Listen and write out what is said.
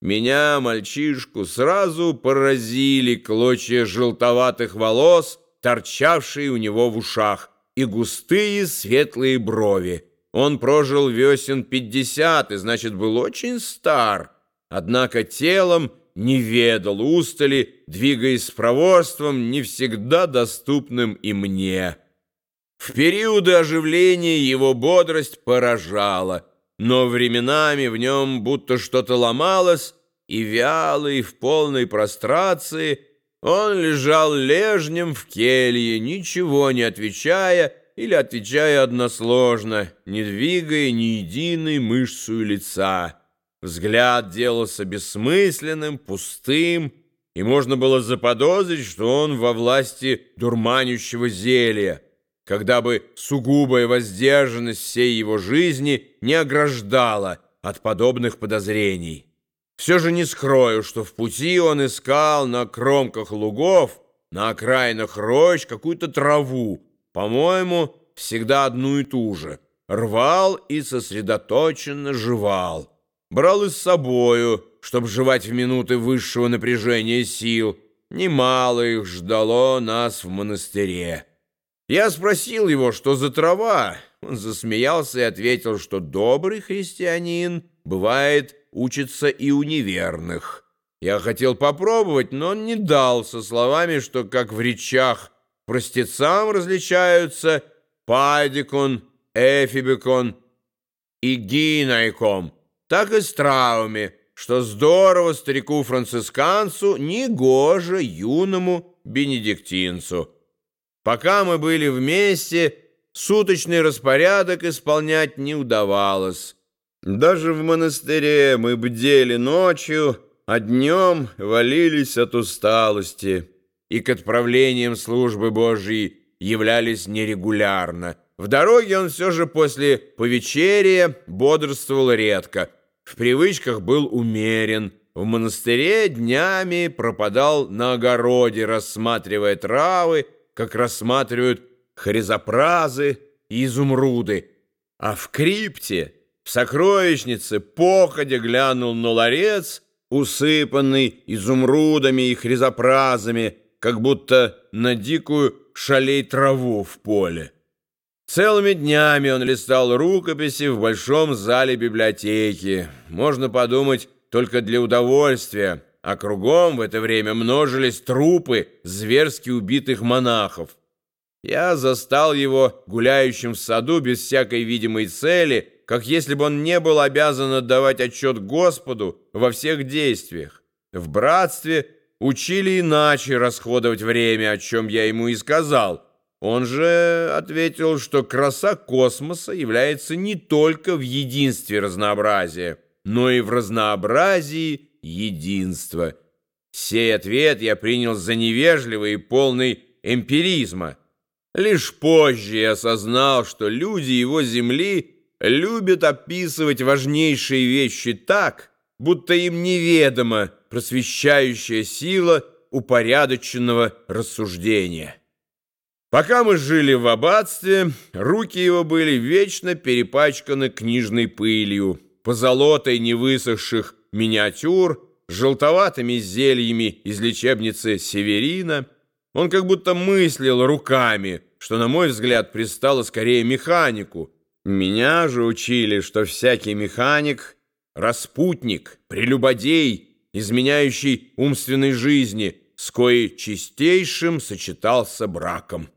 Меня, мальчишку, сразу поразили клочья желтоватых волос, торчавшие у него в ушах, и густые светлые брови. Он прожил весен пятьдесят и, значит, был очень стар, однако телом не ведал устали, двигаясь с проворством, не всегда доступным и мне. В периоды оживления его бодрость поражала, но временами в нем будто что-то ломалось, и вялый, в полной прострации, он лежал лежнем в келье, ничего не отвечая или отвечая односложно, не двигая ни единой мышцу лица. Взгляд делался бессмысленным, пустым, и можно было заподозрить, что он во власти дурманющего зелья, когда бы сугубая воздержанность всей его жизни не ограждала от подобных подозрений. Все же не скрою, что в пути он искал на кромках лугов, на окраинах рощ какую-то траву, по-моему, всегда одну и ту же, рвал и сосредоточенно жевал брал и с собою, чтобы жевать в минуты высшего напряжения сил. Немало их ждало нас в монастыре. Я спросил его, что за трава. Он засмеялся и ответил, что добрый христианин, бывает, учится и у неверных. Я хотел попробовать, но он не дал со словами, что, как в речах, простецам различаются падикон, эфибикон и гинайком — так и с травами, что здорово старику-францисканцу, негоже юному бенедиктинцу. Пока мы были вместе, суточный распорядок исполнять не удавалось. Даже в монастыре мы бдели ночью, а днем валились от усталости и к отправлениям службы Божьей являлись нерегулярно. В дороге он все же после повечерия бодрствовал редко — в привычках был умерен, в монастыре днями пропадал на огороде, рассматривая травы, как рассматривают хризопразы и изумруды. А в крипте, в сокровищнице, походя глянул на ларец, усыпанный изумрудами и хризопразами, как будто на дикую шалей траву в поле. Целыми днями он листал рукописи в большом зале библиотеки. Можно подумать, только для удовольствия, а кругом в это время множились трупы зверски убитых монахов. Я застал его гуляющим в саду без всякой видимой цели, как если бы он не был обязан отдавать отчет Господу во всех действиях. В братстве учили иначе расходовать время, о чем я ему и сказал – он же ответил, что краса космоса является не только в единстве разнообразия, но и в разнообразии единства. Сей ответ я принял за невежливый и полный эмпиризма. Лишь позже я осознал, что люди его Земли любят описывать важнейшие вещи так, будто им неведома просвещающая сила упорядоченного рассуждения. Пока мы жили в аббатстве, руки его были вечно перепачканы книжной пылью, позолотой невысохших миниатюр, желтоватыми зельями из лечебницы Северина. Он как будто мыслил руками, что, на мой взгляд, пристало скорее механику. Меня же учили, что всякий механик — распутник, прелюбодей, изменяющий умственной жизни, с коей чистейшим сочетался браком.